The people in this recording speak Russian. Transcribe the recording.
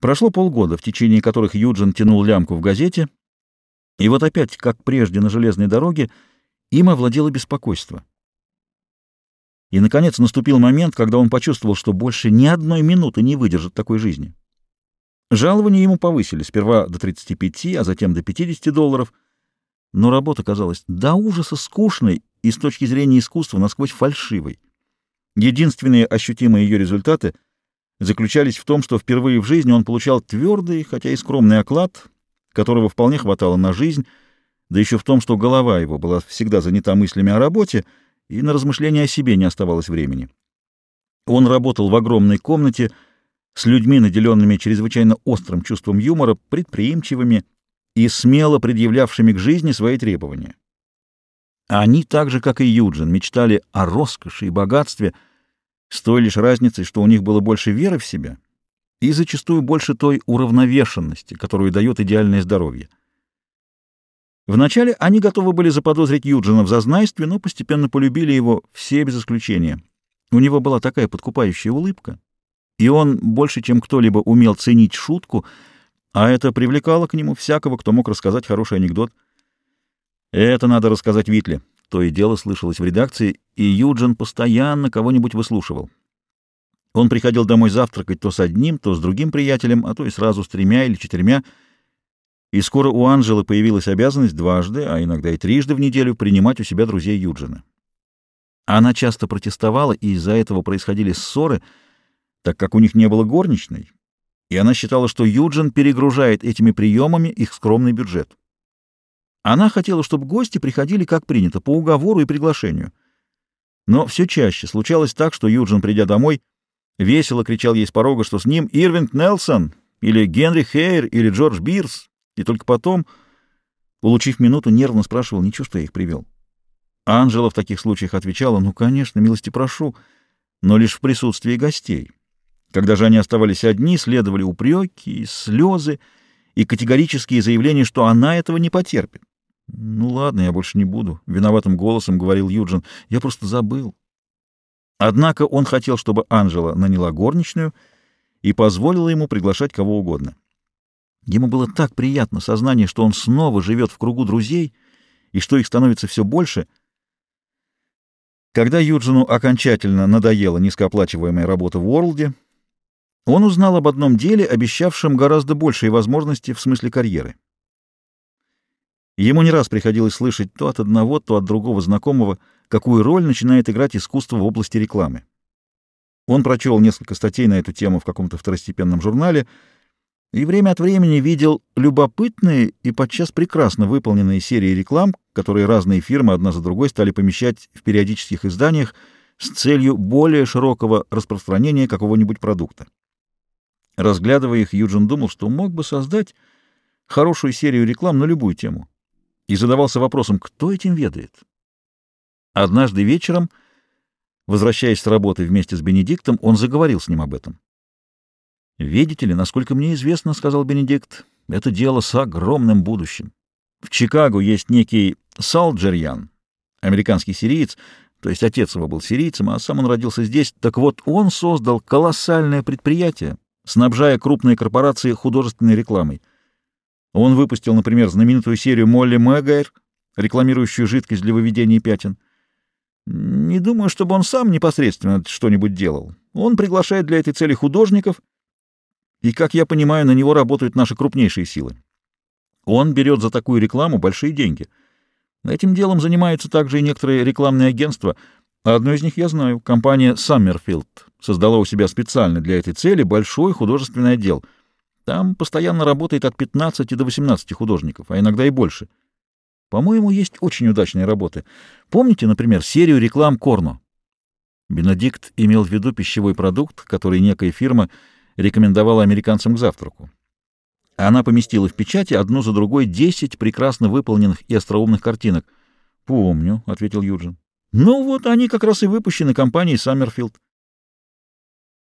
Прошло полгода, в течение которых Юджин тянул лямку в газете, и вот опять, как прежде на железной дороге, им овладело беспокойство. И, наконец, наступил момент, когда он почувствовал, что больше ни одной минуты не выдержит такой жизни. Жалования ему повысили, сперва до 35, а затем до 50 долларов, но работа казалась до ужаса скучной и с точки зрения искусства насквозь фальшивой. Единственные ощутимые ее результаты заключались в том, что впервые в жизни он получал твердый, хотя и скромный оклад, которого вполне хватало на жизнь, да еще в том, что голова его была всегда занята мыслями о работе, и на размышления о себе не оставалось времени. Он работал в огромной комнате с людьми, наделенными чрезвычайно острым чувством юмора, предприимчивыми и смело предъявлявшими к жизни свои требования. Они, так же, как и Юджин, мечтали о роскоши и богатстве, с той лишь разницей, что у них было больше веры в себя и зачастую больше той уравновешенности, которую дает идеальное здоровье. Вначале они готовы были заподозрить Юджина в зазнайстве, но постепенно полюбили его все без исключения. У него была такая подкупающая улыбка, и он больше, чем кто-либо, умел ценить шутку, а это привлекало к нему всякого, кто мог рассказать хороший анекдот. «Это надо рассказать Витле», — то и дело слышалось в редакции, и Юджин постоянно кого-нибудь выслушивал. Он приходил домой завтракать то с одним, то с другим приятелем, а то и сразу с тремя или четырьмя, и скоро у Анжелы появилась обязанность дважды, а иногда и трижды в неделю принимать у себя друзей Юджина. Она часто протестовала, и из-за этого происходили ссоры, так как у них не было горничной, и она считала, что Юджин перегружает этими приемами их скромный бюджет. Она хотела, чтобы гости приходили, как принято, по уговору и приглашению. Но все чаще случалось так, что Юджин, придя домой, весело кричал ей с порога, что с ним Ирвинг Нелсон или Генри Хейр или Джордж Бирс, и только потом, получив минуту, нервно спрашивал, ничего, что я их привел. Анжела в таких случаях отвечала, ну, конечно, милости прошу, но лишь в присутствии гостей. Когда же они оставались одни, следовали упреки, слезы и категорические заявления, что она этого не потерпит. «Ну ладно, я больше не буду», — виноватым голосом говорил Юджин. «Я просто забыл». Однако он хотел, чтобы Анжела наняла горничную и позволила ему приглашать кого угодно. Ему было так приятно сознание, что он снова живет в кругу друзей и что их становится все больше. Когда Юджину окончательно надоела низкооплачиваемая работа в Уорлде, он узнал об одном деле, обещавшем гораздо большие возможности в смысле карьеры. Ему не раз приходилось слышать то от одного, то от другого знакомого, какую роль начинает играть искусство в области рекламы. Он прочел несколько статей на эту тему в каком-то второстепенном журнале и время от времени видел любопытные и подчас прекрасно выполненные серии реклам, которые разные фирмы одна за другой стали помещать в периодических изданиях с целью более широкого распространения какого-нибудь продукта. Разглядывая их, Юджин думал, что мог бы создать хорошую серию реклам на любую тему, и задавался вопросом, кто этим ведает. Однажды вечером, возвращаясь с работы вместе с Бенедиктом, он заговорил с ним об этом. «Видите ли, насколько мне известно, — сказал Бенедикт, — это дело с огромным будущим. В Чикаго есть некий Салджерьян, американский сириец, то есть отец его был сирийцем, а сам он родился здесь. Так вот, он создал колоссальное предприятие, снабжая крупные корпорации художественной рекламой. Он выпустил, например, знаменитую серию Молли Мэгайр, рекламирующую жидкость для выведения пятен. Не думаю, чтобы он сам непосредственно что-нибудь делал. Он приглашает для этой цели художников — и, как я понимаю, на него работают наши крупнейшие силы. Он берет за такую рекламу большие деньги. Этим делом занимаются также и некоторые рекламные агентства. Одно из них я знаю. Компания Summerfield создала у себя специально для этой цели большой художественный отдел. Там постоянно работает от 15 до 18 художников, а иногда и больше. По-моему, есть очень удачные работы. Помните, например, серию реклам Корно? Бенедикт имел в виду пищевой продукт, который некая фирма рекомендовала американцам к завтраку. Она поместила в печати одну за другой десять прекрасно выполненных и остроумных картинок. «Помню», — ответил Юджин. «Ну вот, они как раз и выпущены компанией «Саммерфилд».